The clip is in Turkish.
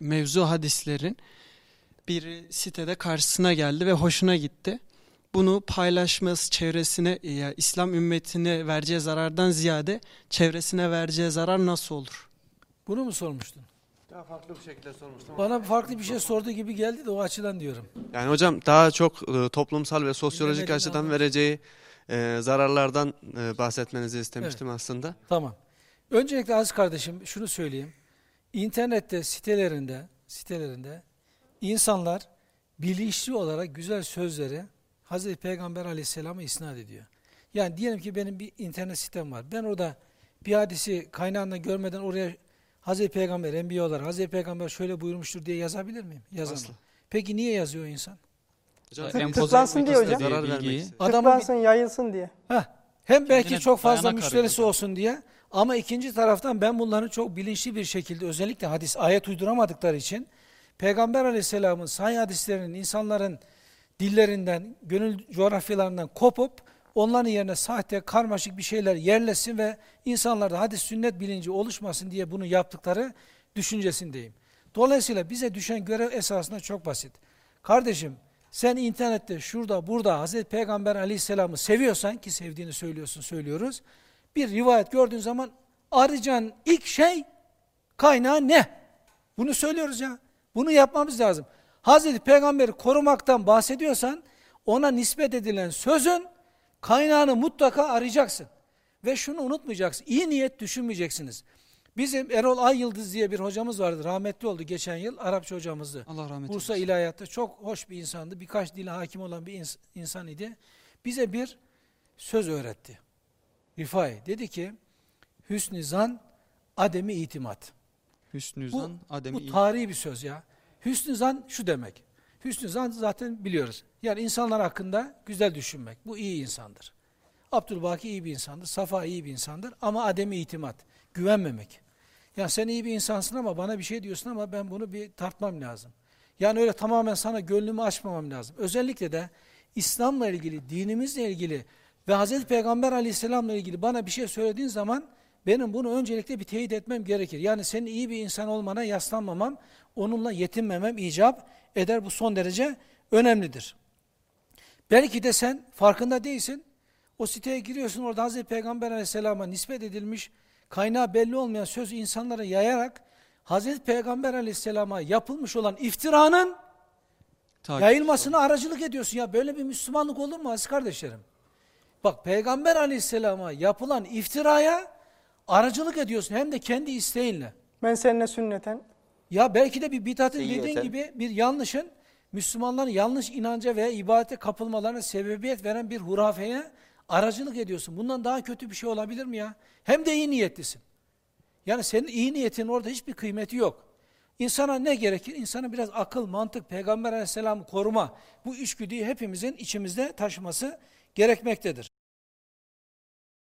mevzu hadislerin bir sitede karşısına geldi ve hoşuna gitti. Bunu paylaşması çevresine, ya İslam ümmetine vereceği zarardan ziyade çevresine vereceği zarar nasıl olur? Bunu mu sormuştun? Daha farklı bir şekilde sormuştum. Bana farklı bir şey sorduğu gibi geldi de o açıdan diyorum. Yani hocam daha çok e, toplumsal ve sosyolojik açıdan anladım. vereceği e, zararlardan e, bahsetmenizi istemiştim aslında. Tamam. Öncelikle aziz kardeşim şunu söyleyeyim. İnternette sitelerinde sitelerinde insanlar bilinçli olarak güzel sözleri Hazreti Peygamber Aleyhisselam'a isnat ediyor. Yani diyelim ki benim bir internet sitem var. Ben orada bir hadisi kaynağında görmeden oraya Hazreti Peygamber, Enbiya olarak Hazreti Peygamber şöyle buyurmuştur diye yazabilir miyim? Yazamam. Asla. Peki niye yazıyor o insan? Hocam, Tık- tıklansın diye hocam. Zarar Bilgiyi-. Adamın Tıklansın, yayılsın diye. Heh, hem belki Kendine çok fazla arıyor müşterisi olsun diye ama ikinci taraftan ben bunların çok bilinçli bir şekilde özellikle hadis ayet uyduramadıkları için Peygamber Aleyhisselam'ın sahih hadislerinin insanların dillerinden, gönül coğrafyalarından kopup onların yerine sahte, karmaşık bir şeyler yerleşsin ve insanlarda hadis sünnet bilinci oluşmasın diye bunu yaptıkları düşüncesindeyim. Dolayısıyla bize düşen görev esasında çok basit. Kardeşim sen internette şurada burada Hazreti Peygamber aleyhisselamı seviyorsan ki sevdiğini söylüyorsun söylüyoruz. Bir rivayet gördüğün zaman arayacağın ilk şey kaynağı ne? Bunu söylüyoruz ya. Bunu yapmamız lazım. Hazreti Peygamber'i korumaktan bahsediyorsan ona nispet edilen sözün kaynağını mutlaka arayacaksın. Ve şunu unutmayacaksın. İyi niyet düşünmeyeceksiniz. Bizim Erol Ay Yıldız diye bir hocamız vardı. Rahmetli oldu geçen yıl. Arapça hocamızdı. Allah rahmet Bursa eylesin. İlahiyat'ta çok hoş bir insandı. Birkaç dile hakim olan bir ins- insan idi. Bize bir söz öğretti. Rifai dedi ki hüsnü zan ademi itimat. Hüsnü Bu, zan, ademi bu tarihi bir söz ya. Hüsnü zan şu demek. Hüsnü zan zaten biliyoruz. Yani insanlar hakkında güzel düşünmek. Bu iyi insandır. Abdülbaki iyi bir insandır. Safa iyi bir insandır. Ama ademi itimat. Güvenmemek. Ya sen iyi bir insansın ama bana bir şey diyorsun ama ben bunu bir tartmam lazım. Yani öyle tamamen sana gönlümü açmamam lazım. Özellikle de İslam'la ilgili, dinimizle ilgili ve Hazreti Peygamber aleyhisselamla ilgili bana bir şey söylediğin zaman benim bunu öncelikle bir teyit etmem gerekir. Yani senin iyi bir insan olmana yaslanmamam, onunla yetinmemem icap eder. Bu son derece önemlidir. Belki de sen farkında değilsin. O siteye giriyorsun orada Hazreti Peygamber aleyhisselama nispet edilmiş kaynağı belli olmayan sözü insanlara yayarak Hazreti Peygamber aleyhisselama yapılmış olan iftiranın Takip. yayılmasına aracılık ediyorsun. Ya böyle bir Müslümanlık olur mu aziz kardeşlerim? Bak Peygamber aleyhisselama yapılan iftiraya aracılık ediyorsun hem de kendi isteğinle. Men seninle sünneten. Ya belki de bir Seyyiyeten. dediğin gibi bir yanlışın Müslümanların yanlış inanca ve ibadete kapılmalarına sebebiyet veren bir hurafeye aracılık ediyorsun. Bundan daha kötü bir şey olabilir mi ya? Hem de iyi niyetlisin. Yani senin iyi niyetin orada hiçbir kıymeti yok. İnsana ne gerekir? İnsana biraz akıl, mantık, Peygamber aleyhisselamı koruma. Bu içgüdüyü hepimizin içimizde taşıması gerekmektedir.